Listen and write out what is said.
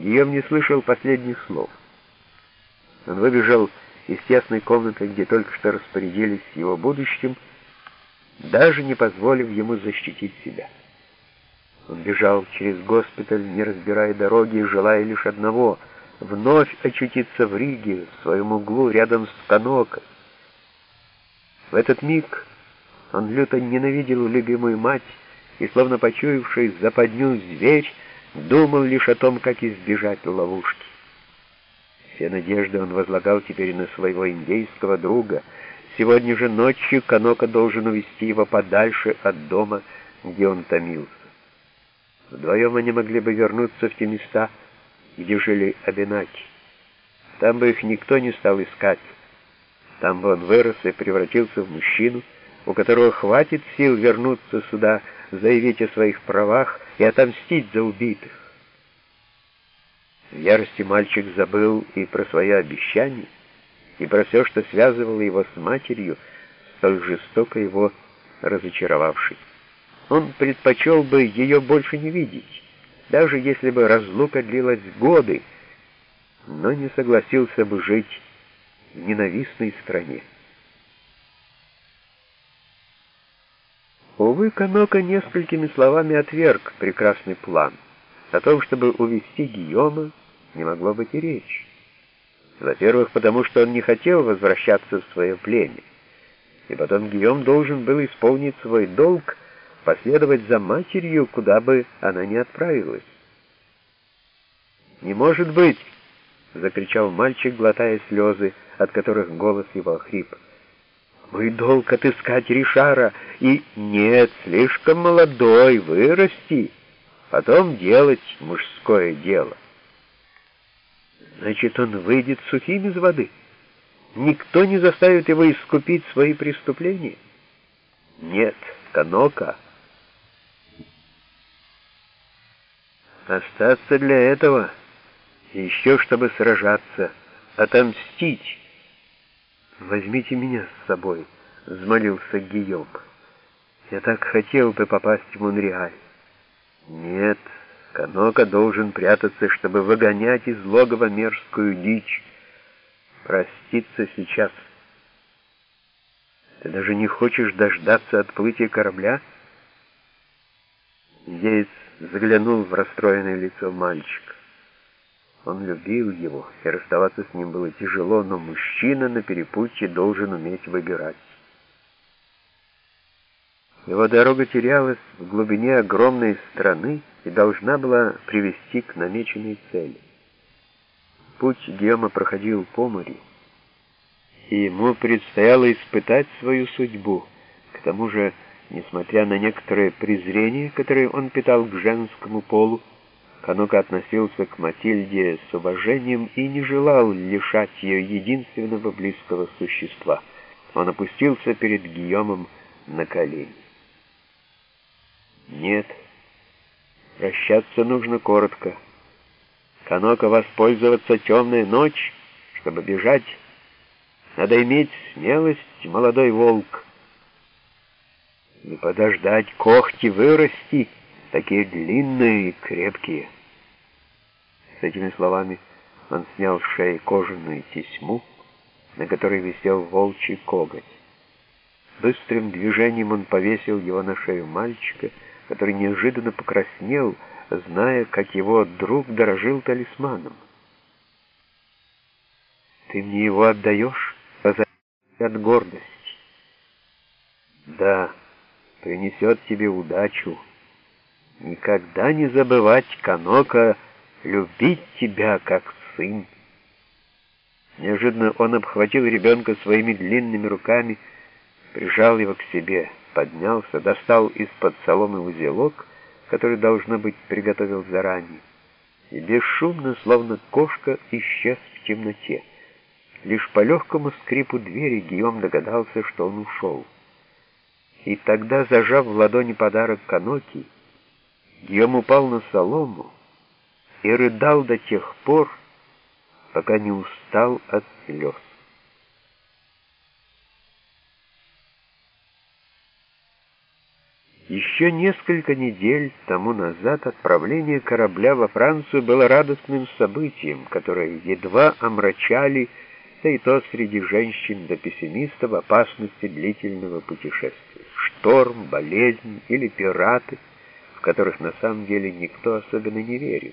Гийом не слышал последних слов. Он выбежал из тесной комнаты, где только что распорядились его будущим, даже не позволив ему защитить себя. Он бежал через госпиталь, не разбирая дороги, желая лишь одного — вновь очутиться в Риге, в своем углу рядом с Канокой. В этот миг он люто ненавидел любимую мать и, словно почуявший западню зверь, думал лишь о том, как избежать ловушки. Все надежды он возлагал теперь на своего индейского друга. Сегодня же ночью Канока должен увести его подальше от дома, где он томился. Вдвоем они могли бы вернуться в те места, где жили Абинаки. Там бы их никто не стал искать. Там бы он вырос и превратился в мужчину, у которого хватит сил вернуться сюда, заявить о своих правах и отомстить за убитых. В ярости мальчик забыл и про свои обещания, и про все, что связывало его с матерью, столь жестоко его разочаровавшей. Он предпочел бы ее больше не видеть, даже если бы разлука длилась годы, но не согласился бы жить в ненавистной стране. Увы, Канока несколькими словами отверг прекрасный план. О том, чтобы увести Гийома, не могло быть и речи. Во-первых, потому что он не хотел возвращаться в свое племя. И потом Гийом должен был исполнить свой долг последовать за матерью, куда бы она ни отправилась. «Не может быть!» — закричал мальчик, глотая слезы, от которых голос его охрип. «Мой долг отыскать Ришара, и нет, слишком молодой, вырасти, потом делать мужское дело». Значит, он выйдет сухим из воды. Никто не заставит его искупить свои преступления. Нет, Канока — Остаться для этого, еще чтобы сражаться, отомстить. «Возьмите меня с собой», — взмолился Гийом. «Я так хотел бы попасть в Монреаль». «Нет, Канока должен прятаться, чтобы выгонять из логова мерзкую дичь. Проститься сейчас». «Ты даже не хочешь дождаться отплытия корабля?» Здесь заглянул в расстроенное лицо мальчика. Он любил его, и расставаться с ним было тяжело, но мужчина на перепутье должен уметь выбирать. Его дорога терялась в глубине огромной страны и должна была привести к намеченной цели. Путь Гема проходил по морю, и ему предстояло испытать свою судьбу. К тому же Несмотря на некоторое презрение, которое он питал к женскому полу, Канука относился к Матильде с уважением и не желал лишать ее единственного близкого существа. Он опустился перед Гийомом на колени. «Нет, прощаться нужно коротко. Канока воспользоваться темной ночь, чтобы бежать. Надо иметь смелость, молодой волк» и подождать когти вырасти, такие длинные и крепкие. С этими словами он снял с шеи кожаную тесьму, на которой висел волчий коготь. Быстрым движением он повесил его на шею мальчика, который неожиданно покраснел, зная, как его друг дорожил талисманом. «Ты мне его отдаешь?» от гордости. «Да» принесет тебе удачу. Никогда не забывать, Канока, любить тебя как сын. Неожиданно он обхватил ребенка своими длинными руками, прижал его к себе, поднялся, достал из-под соломы узелок, который, должно быть, приготовил заранее, и бесшумно, словно кошка, исчез в темноте. Лишь по легкому скрипу двери Гийом догадался, что он ушел. И тогда, зажав в ладони подарок Каноки, Гийом упал на солому и рыдал до тех пор, пока не устал от слез. Еще несколько недель тому назад отправление корабля во Францию было радостным событием, которое едва омрачали, да и то среди женщин до пессимистов опасности длительного путешествия. Шторм, болезнь или пираты, в которых на самом деле никто особенно не верил.